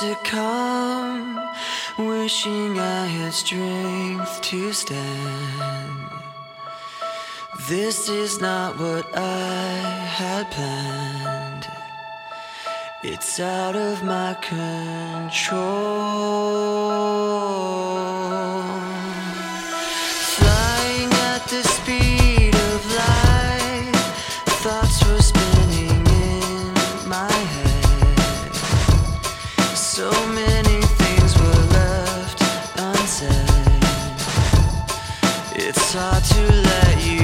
to come, wishing I had strength to stand. This is not what I had planned. It's out of my control. It's hard to let you